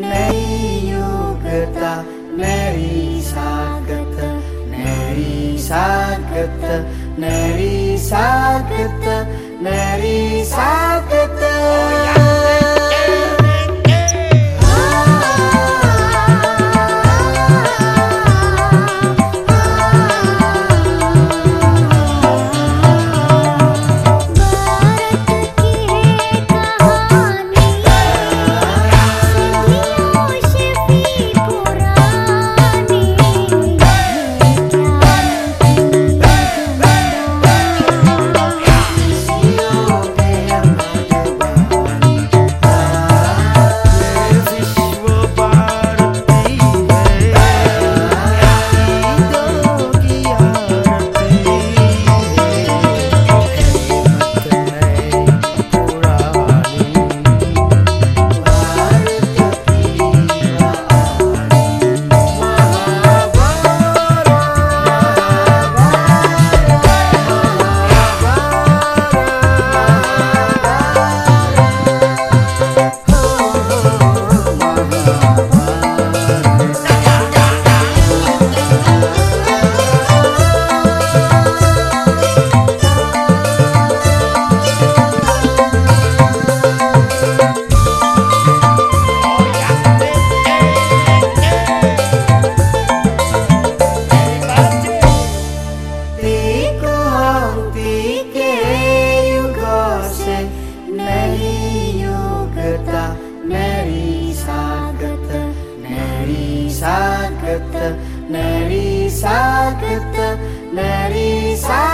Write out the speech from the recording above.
नै योगता नै सागता नै सागता नै सा नरी सागत नरी सागत